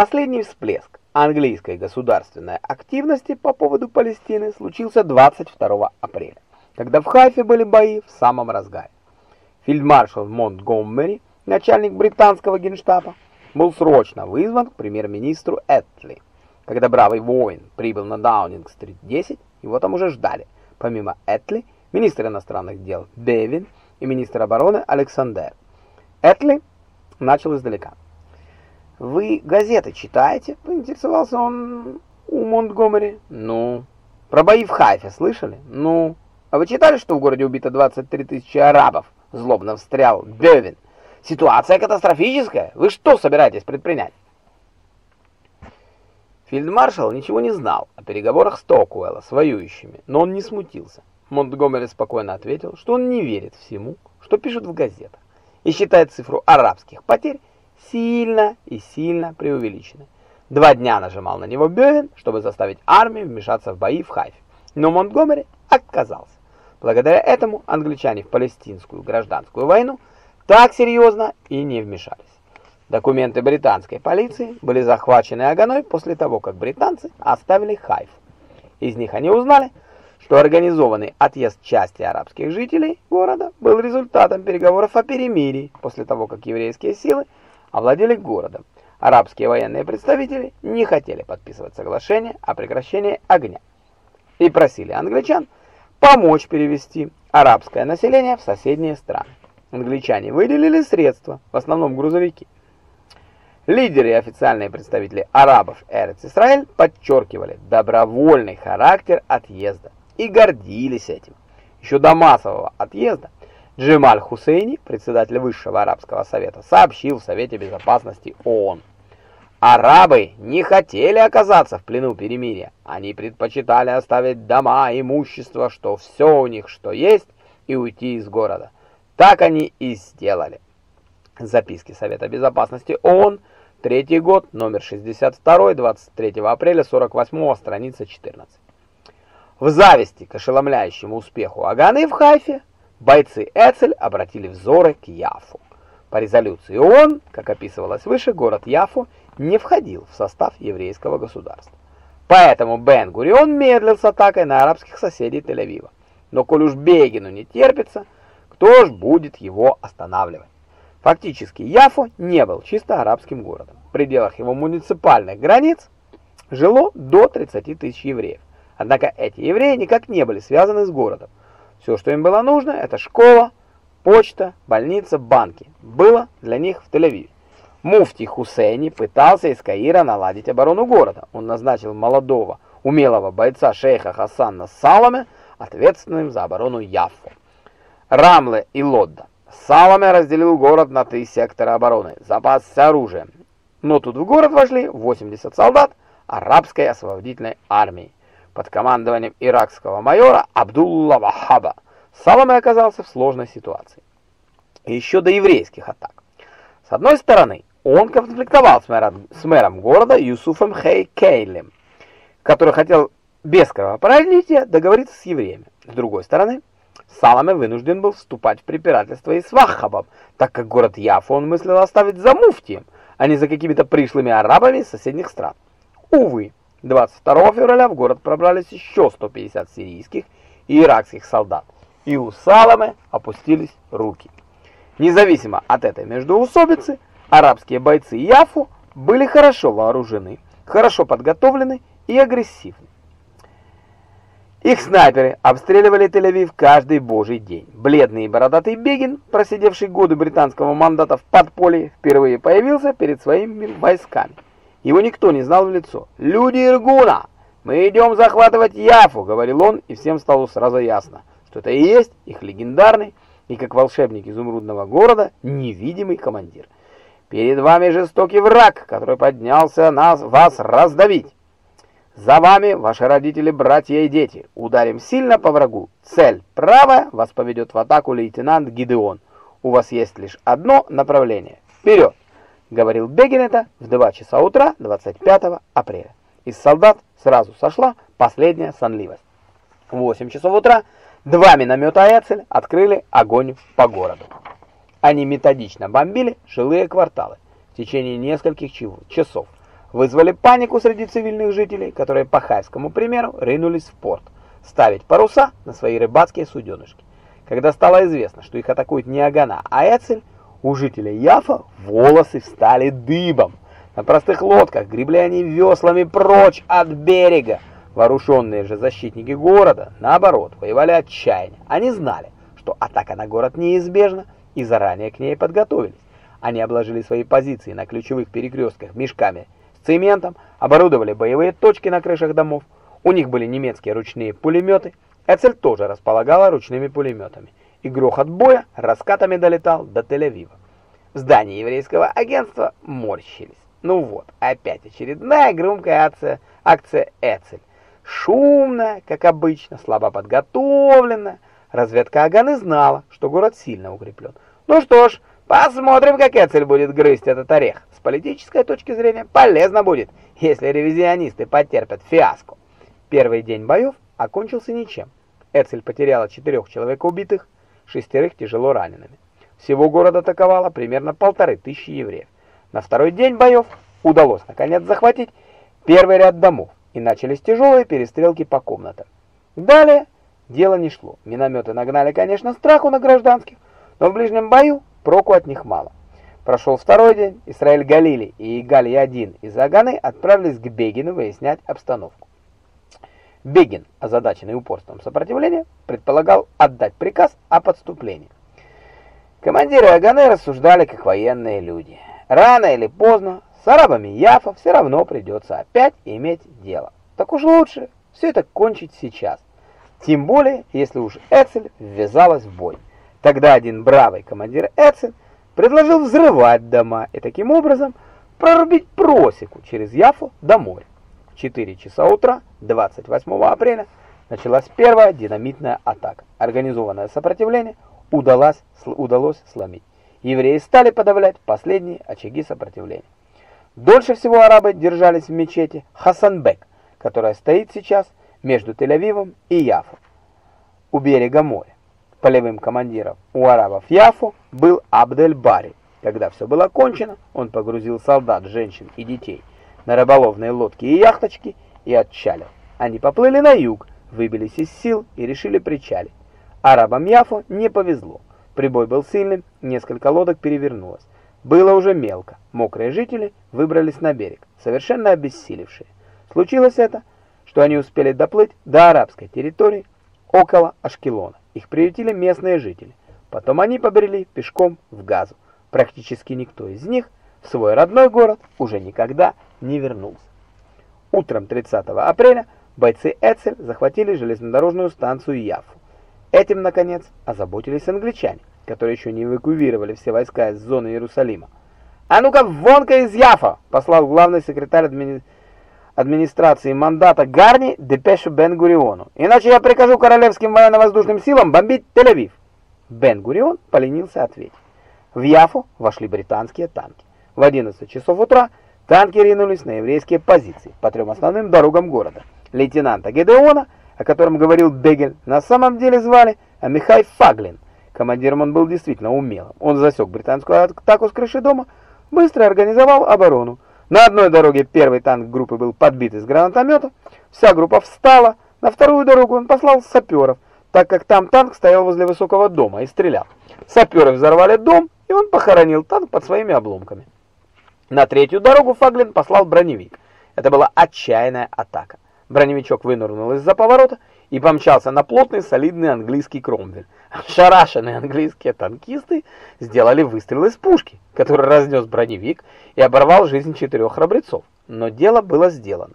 Последний всплеск английской государственной активности по поводу Палестины случился 22 апреля, когда в Хайфе были бои в самом разгаре. Фельдмаршал Монтгоммери, начальник британского генштаба, был срочно вызван к премьер-министру Этли. Когда бравый воин прибыл на Даунинг-стрит 10, его там уже ждали. Помимо Этли, министр иностранных дел Бевин и министр обороны Александр. Этли начал издалека. «Вы газеты читаете?» — поинтересовался он у Монтгомери. «Ну?» «Про бои в Хайфе слышали?» «Ну?» «А вы читали, что в городе убито 23 тысячи арабов?» — злобно встрял Бевин. «Ситуация катастрофическая. Вы что собираетесь предпринять?» Фельдмаршал ничего не знал о переговорах Стокуэлла с воюющими, но он не смутился. Монтгомери спокойно ответил, что он не верит всему, что пишут в газетах, и считает цифру арабских потерь сильно и сильно преувеличенной. Два дня нажимал на него Бёвен, чтобы заставить армию вмешаться в бои в Хайфе, но Монтгомери отказался. Благодаря этому англичане в палестинскую гражданскую войну так серьезно и не вмешались. Документы британской полиции были захвачены Аганой после того, как британцы оставили Хайф. Из них они узнали, что организованный отъезд части арабских жителей города был результатом переговоров о перемирии после того, как еврейские силы овладели городом. Арабские военные представители не хотели подписывать соглашение о прекращении огня и просили англичан помочь перевести арабское население в соседние страны. Англичане выделили средства, в основном грузовики. Лидеры и официальные представители арабов Эрец-Исраэль подчеркивали добровольный характер отъезда и гордились этим. Еще до массового отъезда Джемаль Хусейни, председатель Высшего арабского совета, сообщил в Совете безопасности ООН. Арабы не хотели оказаться в плену перемирия. Они предпочитали оставить дома, имущество, что все у них, что есть, и уйти из города. Так они и сделали. Записки Совета Безопасности ООН Третий год, номер 62, 23 апреля 48 страница 14. В зависти к ошеломляющему успеху Аганы в Хайфе, бойцы Эцель обратили взоры к Яфу. По резолюции ООН, как описывалось выше, город Яфу не входил в состав еврейского государства. Поэтому Бен-Гурион медлил с атакой на арабских соседей Тель-Авива. Но коль уж Бегину не терпится, кто ж будет его останавливать? Фактически Яфо не был чисто арабским городом. В пределах его муниципальных границ жило до 30 тысяч евреев. Однако эти евреи никак не были связаны с городом. Все, что им было нужно, это школа, почта, больница, банки. Было для них в Тель-Авиве. Муфти Хусейни пытался из Каира наладить оборону города. Он назначил молодого, умелого бойца шейха Хасана Саламе ответственным за оборону Яффо. Рамле и Лодда Саламе разделил город на три сектора обороны, запасся оружием. Но тут в город вошли 80 солдат арабской освободительной армии под командованием иракского майора Абдулла Вахаба. Саламе оказался в сложной ситуации. еще до еврейских атак. С одной стороны, он конфликтовал с мэром, с мэром города Юсуфом Хейкейлем, который хотел без кровопролития договориться с евреями. С другой стороны, Саламе вынужден был вступать в препирательство и с Ваххабом, так как город Яфу он мыслил оставить за муфтием, а не за какими-то пришлыми арабами соседних стран. Увы, 22 февраля в город пробрались еще 150 сирийских и иракских солдат, и у Саламе опустились руки. Независимо от этой междоусобицы, арабские бойцы Яфу были хорошо вооружены, хорошо подготовлены и агрессивны. Их снайперы обстреливали Тель-Авив каждый божий день. Бледный и бородатый Бегин, просидевший годы британского мандата в подполье, впервые появился перед своими войсками. Его никто не знал в лицо. «Люди Иргуна! Мы идем захватывать Яфу!» — говорил он, и всем стало сразу ясно, что это и есть их легендарный и, как волшебник изумрудного города, невидимый командир. «Перед вами жестокий враг, который поднялся нас вас раздавить!» За вами ваши родители, братья и дети. Ударим сильно по врагу. Цель правая, вас поведет в атаку лейтенант Гидеон. У вас есть лишь одно направление. Вперед! Говорил Бегин это в 2 часа утра 25 апреля. Из солдат сразу сошла последняя сонливость. В 8 часов утра два миномета Эцель открыли огонь по городу. Они методично бомбили жилые кварталы в течение нескольких часов. вызвали панику среди цивильных жителей, которые по хайскому примеру ринулись в порт, ставить паруса на свои рыбацкие суденышки. Когда стало известно, что их атакует не Агана, а Эцель, у жителей Яфа волосы встали дыбом. На простых лодках гребли они веслами прочь от берега. Вооруженные же защитники города, наоборот, воевали отчаянно. Они знали, что атака на город неизбежна, и заранее к ней подготовились. Они обложили свои позиции на ключевых перекрестках мешками с цементом, оборудовали боевые точки на крышах домов. У них были немецкие ручные пулеметы. Эцель тоже располагала ручными пулеметами. И грохот боя раскатами долетал до Тель-Авива. В здании еврейского агентства морщились. Ну вот, опять очередная громкая акция, акция Эцель. Шумная, как обычно, слабо подготовленная. Разведка Аганы знала, что город сильно укреплен. Ну что ж, посмотрим, как Эцель будет грызть этот орех. С политической точки зрения полезно будет, если ревизионисты потерпят фиаско. Первый день боев окончился ничем. Эцель потеряла четырех человек убитых, шестерых тяжело ранеными. Всего город атаковало примерно полторы тысячи евреев. На второй день боев удалось наконец захватить первый ряд домов, и начались тяжелые перестрелки по комнатам. Далее дело не шло. Минометы нагнали, конечно, страху на гражданских, но в ближнем бою проку от них мало. Прошел второй день, Исраиль Галили и Галий-1 из Аганы отправились к Бегину выяснять обстановку. Бегин, озадаченный упорством сопротивления, предполагал отдать приказ о подступлении. Командиры Аганы рассуждали как военные люди. Рано или поздно с арабами Яфа все равно придется опять иметь дело. Так уж лучше все это кончить сейчас. Тем более, если уж Эцель ввязалась в бой. Тогда один бравый командир Эцель предложил взрывать дома и таким образом прорубить просеку через Яфу до моря. В 4 часа утра 28 апреля началась первая динамитная атака. Организованное сопротивление удалось, удалось сломить евреи стали подавлять последние очаги сопротивления. Дольше всего арабы держались в мечети Хасанбек, которая стоит сейчас между Тель-Авивом и Яфо, у берега моря. Полевым командиром у арабов Яфо был Абдель-Бари. Когда все было кончено, он погрузил солдат, женщин и детей на рыболовные лодки и яхточки и отчалил. Они поплыли на юг, выбились из сил и решили причалить. Арабам Яфо не повезло. Прибой был сильным, несколько лодок перевернулось. Было уже мелко. Мокрые жители выбрались на берег, совершенно обессилевшие. Случилось это, что они успели доплыть до арабской территории около Ашкелона. Их приютили местные жители. Потом они побрели пешком в Газу. Практически никто из них в свой родной город уже никогда не вернулся. Утром 30 апреля бойцы Эцель захватили железнодорожную станцию Яфу. Этим, наконец, озаботились англичане, которые еще не эвакуировали все войска из зоны Иерусалима. «А ну-ка, вонка из Яфа!» — послал главный секретарь админи... администрации мандата Гарни депешу Бен-Гуриону. «Иначе я прикажу королевским военно-воздушным силам бомбить Тель-Авив!» Бен-Гурион поленился ответить. В Яфу вошли британские танки. В 11 часов утра танки ринулись на еврейские позиции по трем основным дорогам города. Лейтенанта Гедеона — о котором говорил Бегель, на самом деле звали Михай Фаглин. Командиром он был действительно умелым. Он засек британскую атаку с крыши дома, быстро организовал оборону. На одной дороге первый танк группы был подбит из гранатомета, вся группа встала, на вторую дорогу он послал саперов, так как там танк стоял возле высокого дома и стрелял. Саперы взорвали дом, и он похоронил танк под своими обломками. На третью дорогу Фаглин послал броневик. Это была отчаянная атака. Броневичок вынырнул из-за поворота и помчался на плотный солидный английский кромвель. Шарашенные английские танкисты сделали выстрел из пушки, который разнес броневик и оборвал жизнь четырех храбрецов. Но дело было сделано.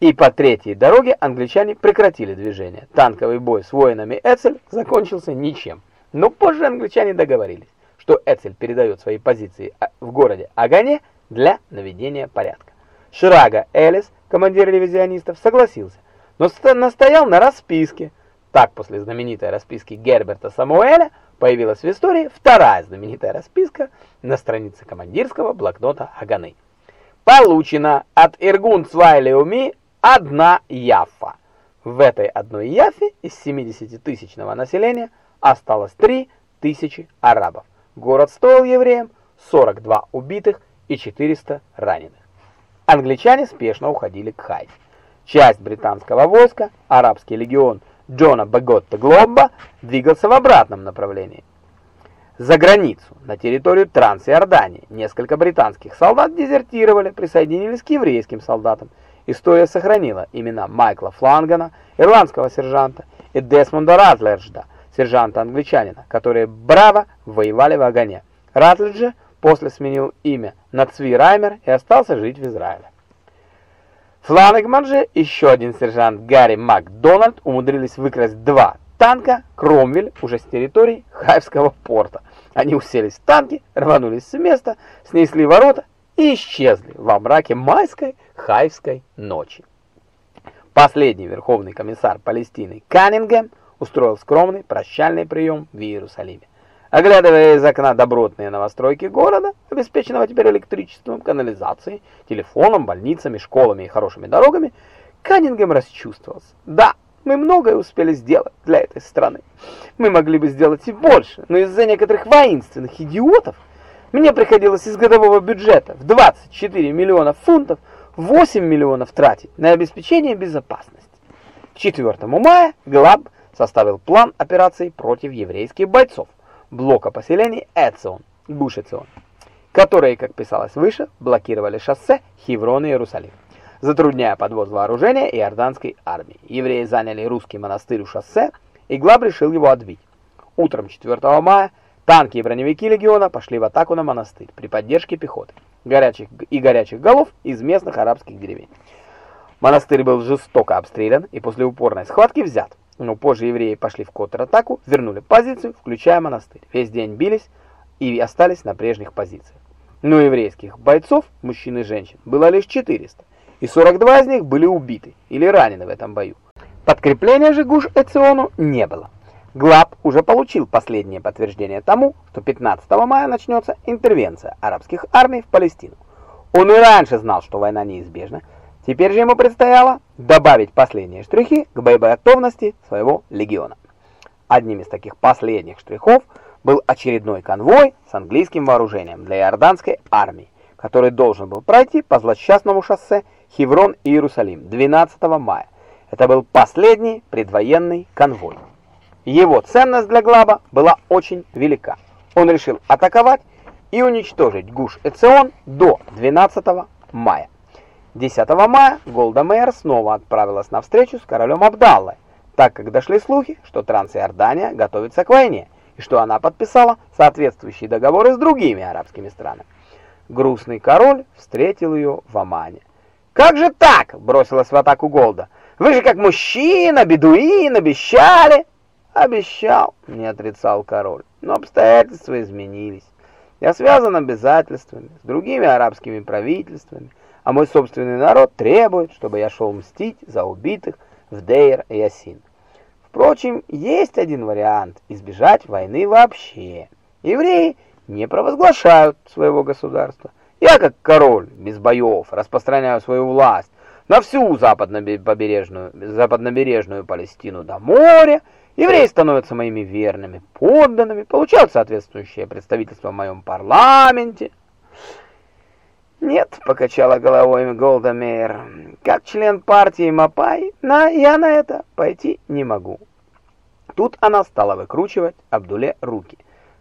И по третьей дороге англичане прекратили движение. Танковый бой с воинами Эцель закончился ничем. Но позже англичане договорились, что Эцель передает свои позиции в городе Агане для наведения порядка. Шрага Элис командир ревизионистов, согласился, но настоял на расписке. Так, после знаменитой расписки Герберта Самуэля, появилась в истории вторая знаменитая расписка на странице командирского блокнота Аганы. Получена от Иргун Цвайлеуми одна яфа. В этой одной яфе из 70-тысячного населения осталось 3 тысячи арабов. Город стоил евреям 42 убитых и 400 раненых. англичане спешно уходили к Хайфе. Часть британского войска, арабский легион Джона Баготта Глобба, двигался в обратном направлении. За границу, на территорию Трансиордании, несколько британских солдат дезертировали, присоединились к еврейским солдатам. История сохранила имена Майкла Флангана, ирландского сержанта, и Десмонда Ратледжда, сержанта-англичанина, которые браво воевали в огне. Ратледжа после сменил имя на Цви Раймер и остался жить в Израиле. Фланегман же, еще один сержант Гарри Макдональд умудрились выкрасть два танка Кромвель уже с территории Хайфского порта. Они уселись в танки, рванулись с места, снесли ворота и исчезли во мраке майской Хайфской ночи. Последний верховный комиссар Палестины Каннингем устроил скромный прощальный прием в Иерусалиме. Оглядывая из окна добротные новостройки города, обеспеченного теперь электричеством, канализацией, телефоном, больницами, школами и хорошими дорогами, Каннингем расчувствовался. Да, мы многое успели сделать для этой страны. Мы могли бы сделать и больше, но из-за некоторых воинственных идиотов мне приходилось из годового бюджета в 24 миллиона фунтов 8 миллионов тратить на обеспечение безопасности. К 4 мая Глаб составил план операций против еврейских бойцов блока поселений Эцион, Гуш-Эцион, которые, как писалось выше, блокировали шоссе Хеврон-Иерусалим, затрудняя подвоз вооружения иорданской армии. Евреи заняли русский монастырь у шоссе, и Глаб решил его отбить. Утром 4 мая танки и броневики легиона пошли в атаку на монастырь при поддержке пехоты горячих и горячих голов из местных арабских деревень. Монастырь был жестоко обстрелян и после упорной схватки взят. Но позже евреи пошли в контратаку, вернули позицию, включая монастырь. Весь день бились и остались на прежних позициях. Но еврейских бойцов, мужчин и женщин, было лишь 400, и 42 из них были убиты или ранены в этом бою. Подкрепления же Гуш-Эциону не было. Глаб уже получил последнее подтверждение тому, что 15 мая начнется интервенция арабских армий в Палестину. Он и раньше знал, что война неизбежна, Теперь же ему предстояло добавить последние штрихи к боеготовности своего легиона. Одним из таких последних штрихов был очередной конвой с английским вооружением для иорданской армии, который должен был пройти по злосчастному шоссе Хеврон-Иерусалим 12 мая. Это был последний предвоенный конвой. Его ценность для Глаба была очень велика. Он решил атаковать и уничтожить Гуш-Эцион до 12 мая. 10 мая Голда Меир снова отправилась на встречу с королем Абдаллой, так как дошли слухи, что Трансиордания готовится к войне и что она подписала соответствующие договоры с другими арабскими странами. Грустный король встретил ее в Омане. «Как же так?» – бросилась в атаку Голда. «Вы же как мужчина, бедуин, обещали!» «Обещал», – не отрицал король, но обстоятельства изменились. Я связан обязательствами с другими арабскими правительствами, а мой собственный народ требует, чтобы я шел мстить за убитых в Дейр-Ясин. Впрочем, есть один вариант – избежать войны вообще. Евреи не провозглашают своего государства. Я, как король, без боев, распространяю свою власть на всю западнобережную, западнобережную Палестину до моря. Евреи становятся моими верными подданными, получают соответствующее представительство в моем парламенте. «Нет», — покачала головой Голда Меир, — «как член партии Мапай, на, я на это пойти не могу». Тут она стала выкручивать Абдуле руки.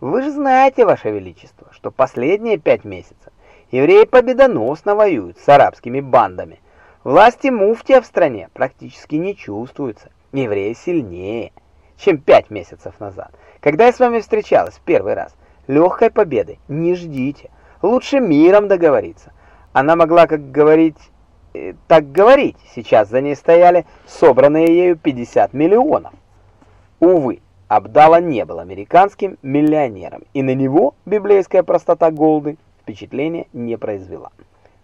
«Вы же знаете, Ваше Величество, что последние пять месяцев евреи победоносно воюют с арабскими бандами. Власти муфтия в стране практически не чувствуются. Евреи сильнее, чем пять месяцев назад. Когда я с вами встречалась в первый раз, легкой победы не ждите». Лучше миром договориться. Она могла, как говорить, э, так говорить. Сейчас за ней стояли собранные ею 50 миллионов. Увы, Абдала не был американским миллионером, и на него библейская простота Голды впечатления не произвела.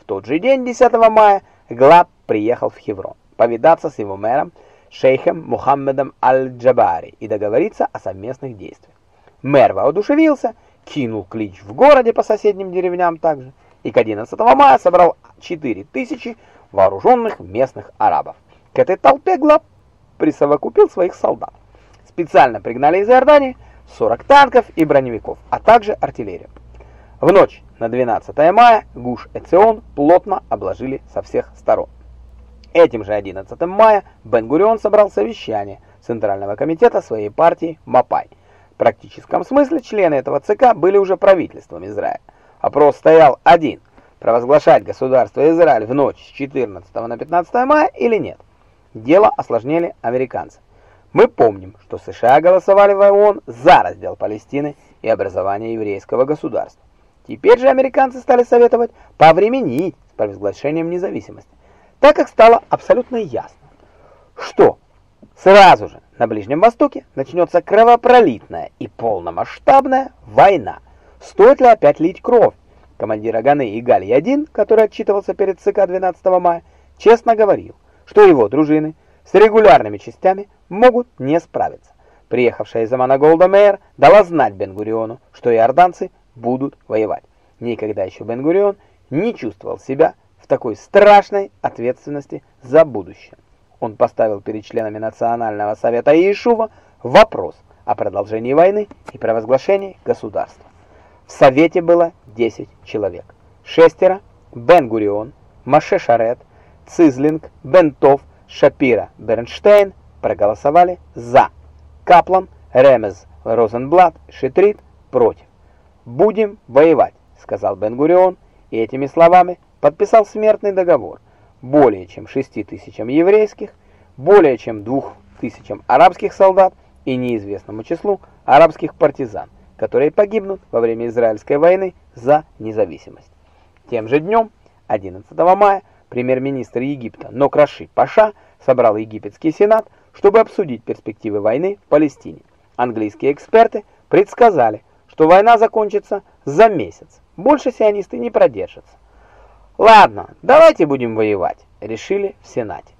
В тот же день, 10 мая, Глаб приехал в Хеврон повидаться с его мэром, шейхом Мухаммедом Аль-Джабари и договориться о совместных действиях. Мэр воодушевился кинул клич в городе по соседним деревням также, и к 11 мая собрал 4 тысячи вооруженных местных арабов. К этой толпе Глаб присовокупил своих солдат. Специально пригнали из Иордании 40 танков и броневиков, а также артиллерию. В ночь на 12 мая Гуш-Эцион плотно обложили со всех сторон. Этим же 11 мая Бен-Гурион собрал совещание Центрального комитета своей партии МАПАЙ. Практическом смысле члены этого ЦК были уже правительством Израиля. Опрос стоял один – провозглашать государство Израиль в ночь с 14 на 15 мая или нет. Дело осложнили американцы. Мы помним, что США голосовали в ООН за раздел Палестины и образование еврейского государства. Теперь же американцы стали советовать повременить с провозглашением независимости, так как стало абсолютно ясно, что сразу же на Ближнем Востоке начнется кровопролитная и полномасштабная война. Стоит ли опять лить кровь? Командир Аганы Игалий-1, который отчитывался перед ЦК 12 мая, честно говорил, что его дружины с регулярными частями могут не справиться. Приехавшая из Амана Голда Мейер дала знать Бен-Гуриону, что иорданцы будут воевать. Никогда еще Бен-Гурион не чувствовал себя в такой страшной ответственности за будущее. Он поставил перед членами Национального совета Иешува вопрос о продолжении войны и провозглашении государства. В совете было 10 человек. Шестеро – Бен-Гурион, Маше Шарет, Цизлинг, Бентов, Шапира, Бернштейн проголосовали «за». Каплан, Ремез, Розенблат, Шитрит против. «Будем воевать», — сказал Бен-Гурион, и этими словами подписал смертный договор более чем 6 тысячам еврейских, более чем 2 тысячам арабских солдат и неизвестному числу арабских партизан, которые погибнут во время Израильской войны за независимость. Тем же днем, 11 мая, премьер-министр Египта Нокраши Паша собрал египетский сенат, чтобы обсудить перспективы войны в Палестине. Английские эксперты предсказали, что война закончится за месяц. Больше сионисты не продержатся. Ладно, давайте будем воевать, решили в Сенате.